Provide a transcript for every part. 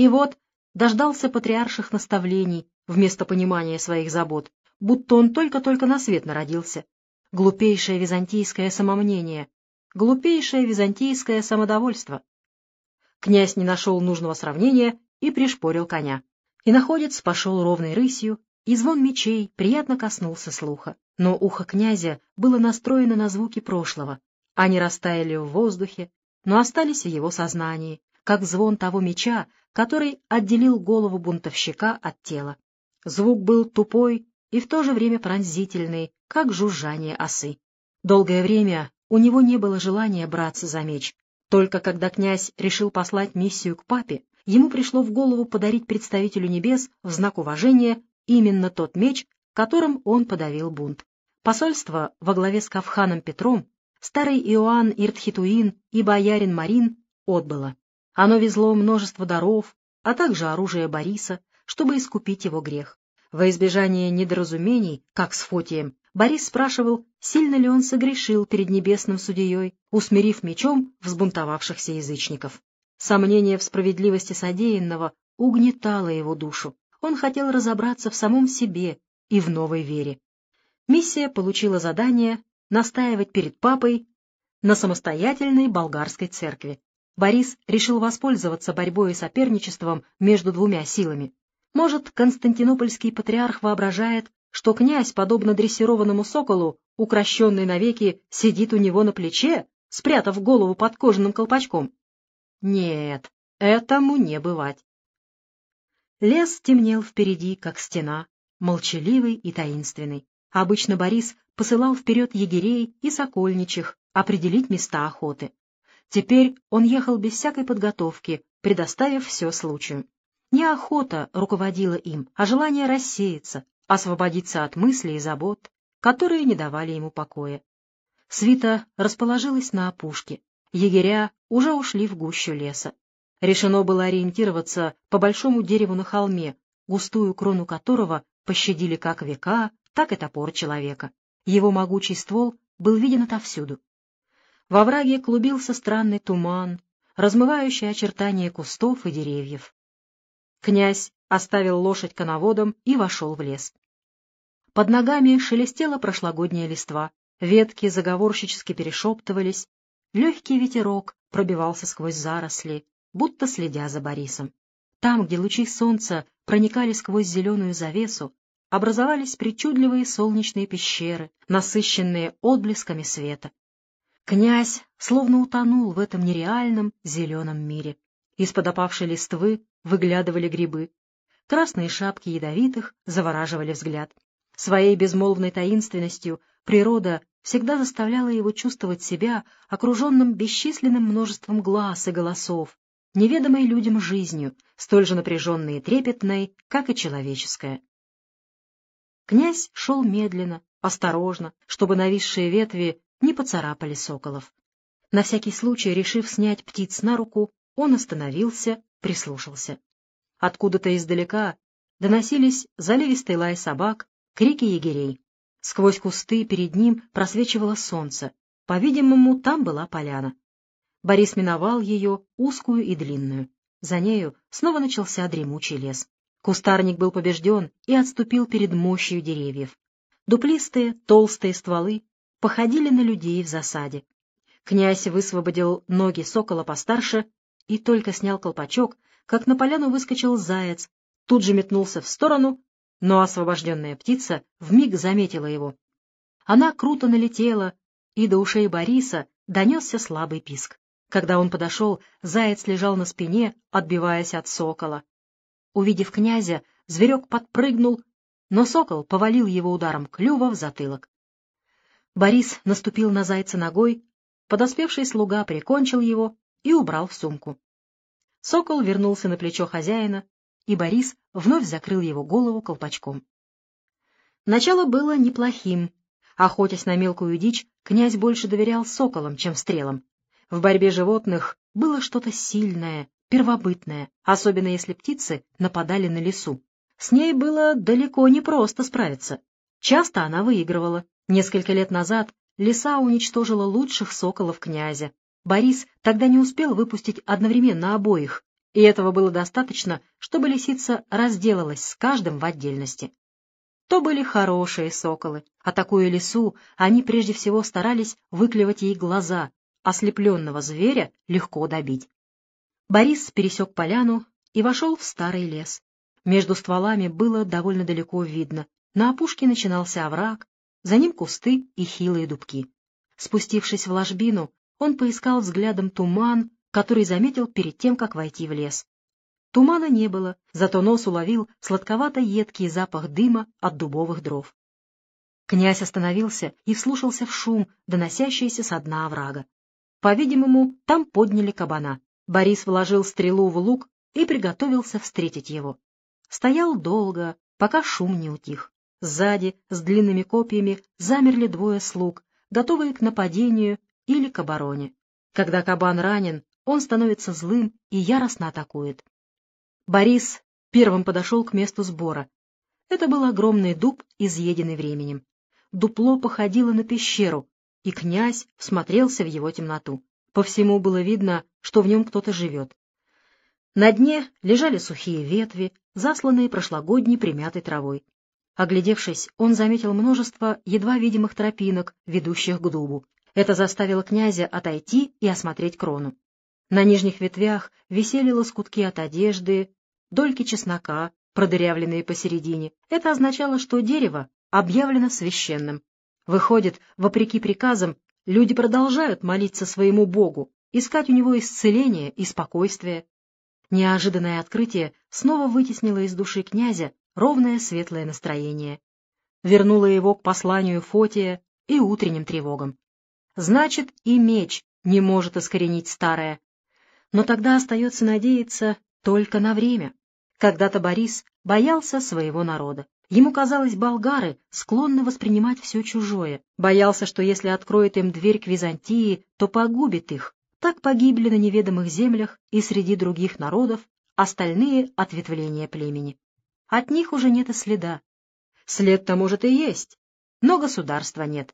И вот дождался патриарших наставлений вместо понимания своих забот, будто он только-только на свет народился. Глупейшее византийское самомнение, глупейшее византийское самодовольство. Князь не нашел нужного сравнения и пришпорил коня. И находец пошел ровной рысью, и звон мечей приятно коснулся слуха. Но ухо князя было настроено на звуки прошлого. Они растаяли в воздухе, но остались в его сознании, как звон того меча, который отделил голову бунтовщика от тела. Звук был тупой и в то же время пронзительный, как жужжание осы. Долгое время у него не было желания браться за меч. Только когда князь решил послать миссию к папе, ему пришло в голову подарить представителю небес в знак уважения именно тот меч, которым он подавил бунт. Посольство во главе с Кавханом Петром, старый Иоанн Иртхитуин и боярин Марин отбыло. Оно везло множество даров, а также оружие Бориса, чтобы искупить его грех. Во избежание недоразумений, как с Фотием, Борис спрашивал, сильно ли он согрешил перед небесным судьей, усмирив мечом взбунтовавшихся язычников. Сомнение в справедливости содеянного угнетало его душу. Он хотел разобраться в самом себе и в новой вере. Миссия получила задание настаивать перед папой на самостоятельной болгарской церкви. Борис решил воспользоваться борьбой и соперничеством между двумя силами. Может, константинопольский патриарх воображает, что князь, подобно дрессированному соколу, укращенный навеки, сидит у него на плече, спрятав голову под кожаным колпачком? Нет, этому не бывать. Лес темнел впереди, как стена, молчаливый и таинственный. Обычно Борис посылал вперед егерей и сокольничих определить места охоты. Теперь он ехал без всякой подготовки, предоставив все случаю. Не охота руководила им, а желание рассеяться, освободиться от мыслей и забот, которые не давали ему покоя. Свита расположилась на опушке. Егеря уже ушли в гущу леса. Решено было ориентироваться по большому дереву на холме, густую крону которого пощадили как века, так и топор человека. Его могучий ствол был виден отовсюду. Во враге клубился странный туман, размывающий очертания кустов и деревьев. Князь оставил лошадь коноводом и вошел в лес. Под ногами шелестела прошлогодняя листва, ветки заговорщически перешептывались, легкий ветерок пробивался сквозь заросли, будто следя за Борисом. Там, где лучи солнца проникали сквозь зеленую завесу, образовались причудливые солнечные пещеры, насыщенные отблесками света. Князь словно утонул в этом нереальном зеленом мире. Из-под опавшей листвы выглядывали грибы. Красные шапки ядовитых завораживали взгляд. Своей безмолвной таинственностью природа всегда заставляла его чувствовать себя окруженным бесчисленным множеством глаз и голосов, неведомой людям жизнью, столь же напряженной и трепетной, как и человеческая. Князь шел медленно, осторожно, чтобы нависшие ветви не поцарапали соколов. На всякий случай, решив снять птиц на руку, он остановился, прислушался. Откуда-то издалека доносились заливистый лай собак, крики егерей. Сквозь кусты перед ним просвечивало солнце. По-видимому, там была поляна. Борис миновал ее, узкую и длинную. За нею снова начался дремучий лес. Кустарник был побежден и отступил перед мощью деревьев. Дуплистые, толстые стволы походили на людей в засаде. Князь высвободил ноги сокола постарше и только снял колпачок, как на поляну выскочил заяц, тут же метнулся в сторону, но освобожденная птица вмиг заметила его. Она круто налетела, и до ушей Бориса донесся слабый писк. Когда он подошел, заяц лежал на спине, отбиваясь от сокола. Увидев князя, зверек подпрыгнул, но сокол повалил его ударом клюва в затылок. Борис наступил на зайца ногой, подоспевший слуга прикончил его и убрал в сумку. Сокол вернулся на плечо хозяина, и Борис вновь закрыл его голову колпачком. Начало было неплохим. Охотясь на мелкую дичь, князь больше доверял соколам, чем стрелам. В борьбе животных было что-то сильное, первобытное, особенно если птицы нападали на лесу. С ней было далеко не просто справиться. Часто она выигрывала. Несколько лет назад лиса уничтожила лучших соколов князя. Борис тогда не успел выпустить одновременно обоих, и этого было достаточно, чтобы лисица разделалась с каждым в отдельности. То были хорошие соколы. Атакуя лису, они прежде всего старались выклевать ей глаза. Ослепленного зверя легко добить. Борис пересек поляну и вошел в старый лес. Между стволами было довольно далеко видно. На опушке начинался овраг, за ним кусты и хилые дубки. Спустившись в ложбину, он поискал взглядом туман, который заметил перед тем, как войти в лес. Тумана не было, зато нос уловил сладковато-едкий запах дыма от дубовых дров. Князь остановился и вслушался в шум, доносящийся со дна оврага. По-видимому, там подняли кабана. Борис вложил стрелу в лук и приготовился встретить его. Стоял долго, пока шум не утих. Сзади, с длинными копьями, замерли двое слуг, готовые к нападению или к обороне. Когда кабан ранен, он становится злым и яростно атакует. Борис первым подошел к месту сбора. Это был огромный дуб, изъеденный временем. Дупло походило на пещеру, и князь всмотрелся в его темноту. По всему было видно, что в нем кто-то живет. На дне лежали сухие ветви, засланные прошлогодней примятой травой. Оглядевшись, он заметил множество едва видимых тропинок, ведущих к дубу. Это заставило князя отойти и осмотреть крону. На нижних ветвях висели лоскутки от одежды, дольки чеснока, продырявленные посередине. Это означало, что дерево объявлено священным. Выходит, вопреки приказам, люди продолжают молиться своему Богу, искать у него исцеление и спокойствие. Неожиданное открытие снова вытеснило из души князя ровное светлое настроение. Вернуло его к посланию Фотия и утренним тревогам. Значит, и меч не может искоренить старое. Но тогда остается надеяться только на время. Когда-то Борис боялся своего народа. Ему казалось, болгары склонны воспринимать все чужое, боялся, что если откроет им дверь к Византии, то погубит их. Так погибли на неведомых землях и среди других народов остальные ответвления племени. От них уже нет и следа. След-то, может, и есть, но государства нет.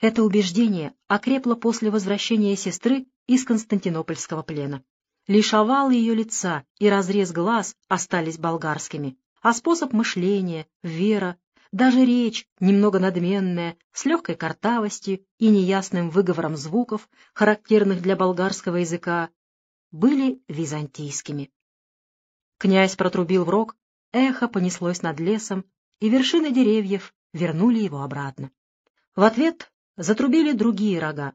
Это убеждение окрепло после возвращения сестры из Константинопольского плена. Лишь ее лица и разрез глаз остались болгарскими, а способ мышления, вера, даже речь, немного надменная, с легкой картавостью и неясным выговором звуков, характерных для болгарского языка, были византийскими. Князь протрубил в рог, эхо понеслось над лесом, и вершины деревьев вернули его обратно. В ответ затрубили другие рога,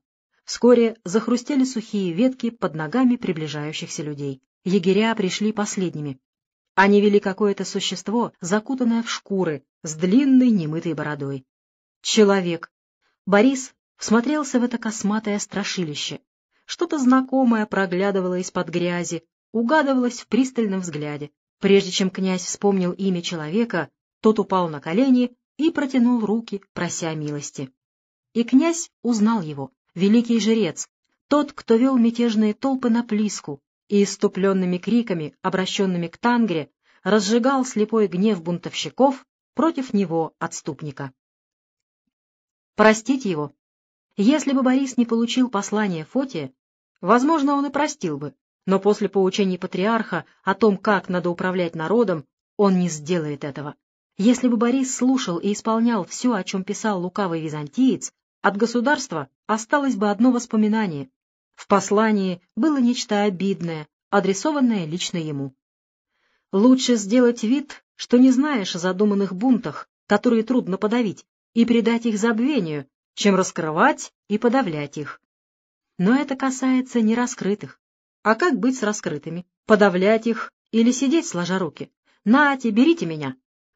Вскоре захрустели сухие ветки под ногами приближающихся людей. Егеря пришли последними. Они вели какое-то существо, закутанное в шкуры, с длинной немытой бородой. Человек. Борис всмотрелся в это косматое страшилище. Что-то знакомое проглядывало из-под грязи, угадывалось в пристальном взгляде. Прежде чем князь вспомнил имя человека, тот упал на колени и протянул руки, прося милости. И князь узнал его великий жрец, тот, кто вел мятежные толпы на Плиску и иступленными криками, обращенными к Тангре, разжигал слепой гнев бунтовщиков против него, отступника. Простить его? Если бы Борис не получил послание Фотия, возможно, он и простил бы, но после поучений патриарха о том, как надо управлять народом, он не сделает этого. Если бы Борис слушал и исполнял все, о чем писал лукавый византиец, от государства осталось бы одно воспоминание. В послании было нечто обидное, адресованное лично ему. Лучше сделать вид, что не знаешь о задуманных бунтах, которые трудно подавить, и предать их забвению, чем раскрывать и подавлять их. Но это касается не раскрытых. А как быть с раскрытыми? Подавлять их или сидеть сложа руки? Нате, берите меня.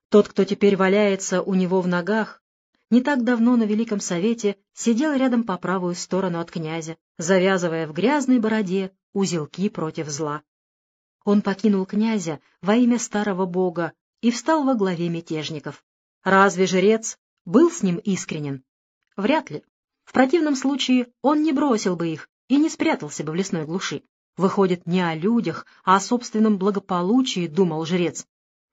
Тот, кто теперь валяется у него в ногах, не так давно на Великом Совете сидел рядом по правую сторону от князя, завязывая в грязной бороде узелки против зла. Он покинул князя во имя старого бога и встал во главе мятежников. Разве жрец был с ним искренен? Вряд ли. В противном случае он не бросил бы их и не спрятался бы в лесной глуши. Выходит, не о людях, а о собственном благополучии думал жрец.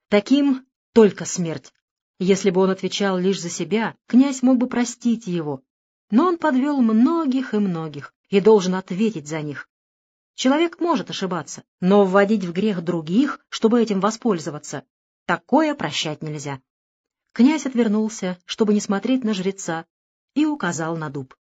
Таким только смерть. Если бы он отвечал лишь за себя, князь мог бы простить его, но он подвел многих и многих и должен ответить за них. Человек может ошибаться, но вводить в грех других, чтобы этим воспользоваться, такое прощать нельзя. Князь отвернулся, чтобы не смотреть на жреца, и указал на дуб.